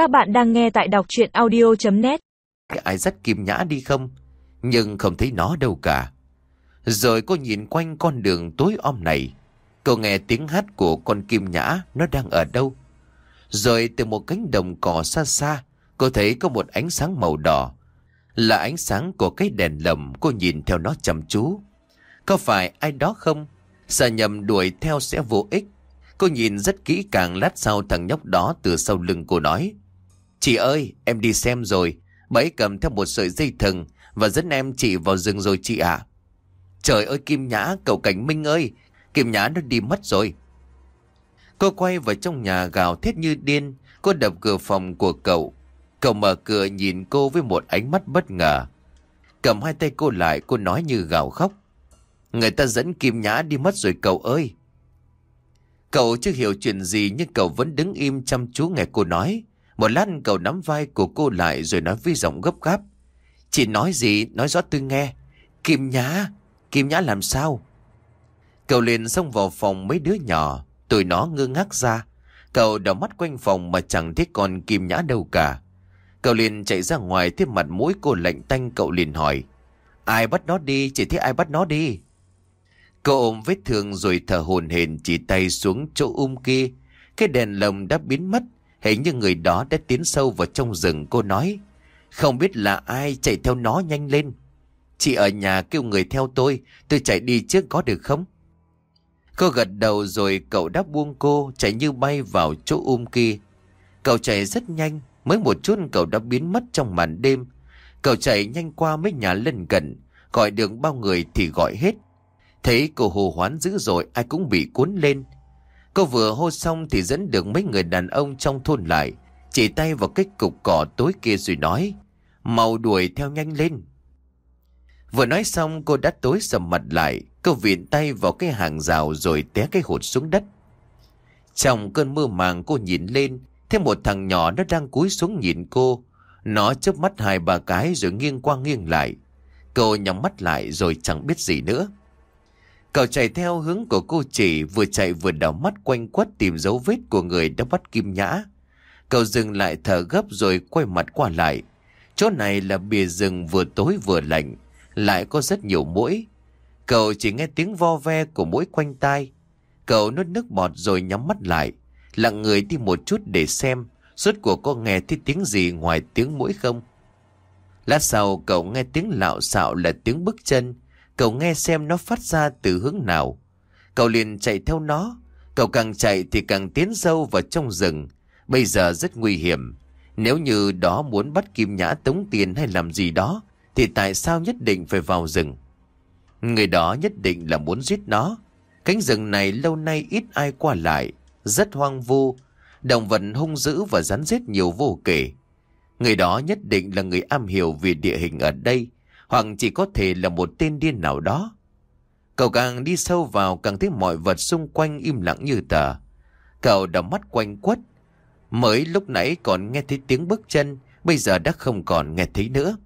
Các bạn đang nghe tại đọc chuyện audio.net Ai dắt Kim Nhã đi không? Nhưng không thấy nó đâu cả. Rồi cô nhìn quanh con đường tối om này. Cô nghe tiếng hát của con Kim Nhã nó đang ở đâu? Rồi từ một cánh đồng cỏ xa xa, cô thấy có một ánh sáng màu đỏ. Là ánh sáng của cái đèn lồng cô nhìn theo nó chăm chú. Có phải ai đó không? Sợ nhầm đuổi theo sẽ vô ích. Cô nhìn rất kỹ càng lát sau thằng nhóc đó từ sau lưng cô nói. Chị ơi, em đi xem rồi. Bấy cầm theo một sợi dây thừng và dẫn em chị vào rừng rồi chị ạ. Trời ơi Kim Nhã, cậu Cảnh Minh ơi, Kim Nhã nó đi mất rồi. Cô quay vào trong nhà gào thét như điên, cô đập cửa phòng của cậu. Cậu mở cửa nhìn cô với một ánh mắt bất ngờ. Cầm hai tay cô lại, cô nói như gào khóc. Người ta dẫn Kim Nhã đi mất rồi cậu ơi. Cậu chưa hiểu chuyện gì nhưng cậu vẫn đứng im chăm chú nghe cô nói. Một lát cậu nắm vai của cô lại rồi nói với giọng gấp gáp. Chị nói gì, nói rõ tôi nghe. Kim Nhã, Kim Nhã làm sao? Cậu liền xông vào phòng mấy đứa nhỏ, tụi nó ngơ ngác ra. Cậu đảo mắt quanh phòng mà chẳng thấy con Kim Nhã đâu cả. Cậu liền chạy ra ngoài thấy mặt mũi cô lạnh tanh cậu liền hỏi. Ai bắt nó đi, chỉ thấy ai bắt nó đi. Cậu ôm vết thương rồi thở hồn hển chỉ tay xuống chỗ um kia. Cái đèn lồng đã biến mất, hình như người đó đã tiến sâu vào trong rừng cô nói. Không biết là ai chạy theo nó nhanh lên. Chị ở nhà kêu người theo tôi, tôi chạy đi trước có được không? Cô gật đầu rồi cậu đáp buông cô chạy như bay vào chỗ um kia. Cậu chạy rất nhanh, mới một chút cậu đã biến mất trong màn đêm. Cậu chạy nhanh qua mấy nhà lân cận, gọi được bao người thì gọi hết. Thấy cô hồ hoán dữ rồi ai cũng bị cuốn lên. Cô vừa hô xong thì dẫn được mấy người đàn ông trong thôn lại, chỉ tay vào cái cục cỏ tối kia rồi nói, mau đuổi theo nhanh lên. Vừa nói xong cô đã tối sầm mặt lại, cô viện tay vào cái hàng rào rồi té cái hột xuống đất. Trong cơn mưa màng cô nhìn lên, thấy một thằng nhỏ nó đang cúi xuống nhìn cô. Nó chớp mắt hai ba cái rồi nghiêng qua nghiêng lại. Cô nhắm mắt lại rồi chẳng biết gì nữa. Cậu chạy theo hướng của cô chỉ vừa chạy vừa đảo mắt quanh quất tìm dấu vết của người đã bắt Kim Nhã. Cậu dừng lại thở gấp rồi quay mặt qua lại. Chỗ này là bìa rừng vừa tối vừa lạnh, lại có rất nhiều mũi. Cậu chỉ nghe tiếng vo ve của mũi quanh tai. Cậu nuốt nước bọt rồi nhắm mắt lại, lặng người đi một chút để xem suốt của có nghe thấy tiếng gì ngoài tiếng mũi không. Lát sau cậu nghe tiếng lạo xạo là tiếng bước chân, Cậu nghe xem nó phát ra từ hướng nào. Cậu liền chạy theo nó. Cậu càng chạy thì càng tiến sâu vào trong rừng. Bây giờ rất nguy hiểm. Nếu như đó muốn bắt Kim Nhã tống tiền hay làm gì đó, thì tại sao nhất định phải vào rừng? Người đó nhất định là muốn giết nó. Cánh rừng này lâu nay ít ai qua lại, rất hoang vu. Động vật hung dữ và rắn rết nhiều vô kể. Người đó nhất định là người am hiểu về địa hình ở đây, hoặc chỉ có thể là một tên điên nào đó. Cậu càng đi sâu vào càng thấy mọi vật xung quanh im lặng như tờ. Cậu đảo mắt quanh quất. Mới lúc nãy còn nghe thấy tiếng bước chân, bây giờ đã không còn nghe thấy nữa.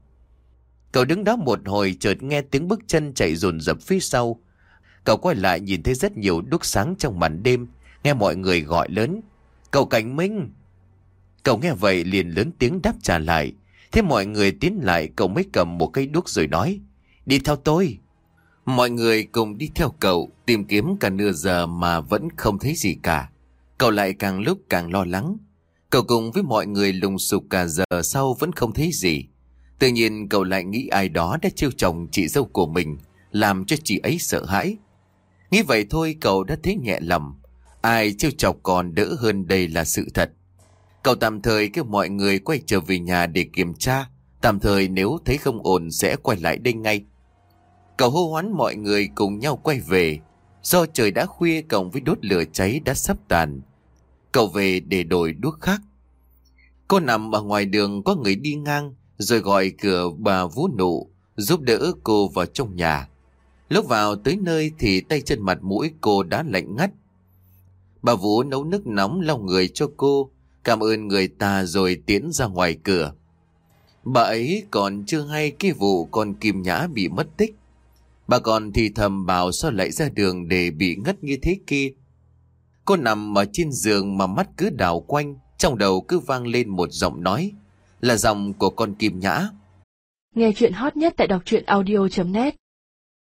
Cậu đứng đó một hồi chợt nghe tiếng bước chân chạy dồn dập phía sau. Cậu quay lại nhìn thấy rất nhiều đúc sáng trong màn đêm, nghe mọi người gọi lớn. Cậu Cảnh Minh! Cậu nghe vậy liền lớn tiếng đáp trả lại. Thế mọi người tiến lại, cậu mới cầm một cây đuốc rồi nói, Đi theo tôi. Mọi người cùng đi theo cậu, Tìm kiếm cả nửa giờ mà vẫn không thấy gì cả. Cậu lại càng lúc càng lo lắng. Cậu cùng với mọi người lùng sục cả giờ sau vẫn không thấy gì. Tự nhiên cậu lại nghĩ ai đó đã trêu chồng chị dâu của mình, Làm cho chị ấy sợ hãi. Nghĩ vậy thôi cậu đã thấy nhẹ lòng. Ai trêu chọc còn đỡ hơn đây là sự thật. Cậu tạm thời kêu mọi người quay trở về nhà để kiểm tra. Tạm thời nếu thấy không ổn sẽ quay lại đây ngay. Cậu hô hoán mọi người cùng nhau quay về. Do trời đã khuya cộng với đốt lửa cháy đã sắp tàn. Cậu về để đổi đuốc khác. Cô nằm ở ngoài đường có người đi ngang, rồi gọi cửa bà Vũ Nụ, giúp đỡ cô vào trong nhà. Lúc vào tới nơi thì tay chân mặt mũi cô đã lạnh ngắt. Bà Vũ nấu nước nóng lau người cho cô Cảm ơn người ta rồi tiến ra ngoài cửa. Bà ấy còn chưa hay cái vụ con Kim Nhã bị mất tích. Bà còn thì thầm bảo sao lại ra đường để bị ngất như thế kia. Cô nằm ở trên giường mà mắt cứ đảo quanh, Trong đầu cứ vang lên một giọng nói, là giọng của con Kim Nhã. Nghe chuyện hot nhất tại đọc truyện audio.net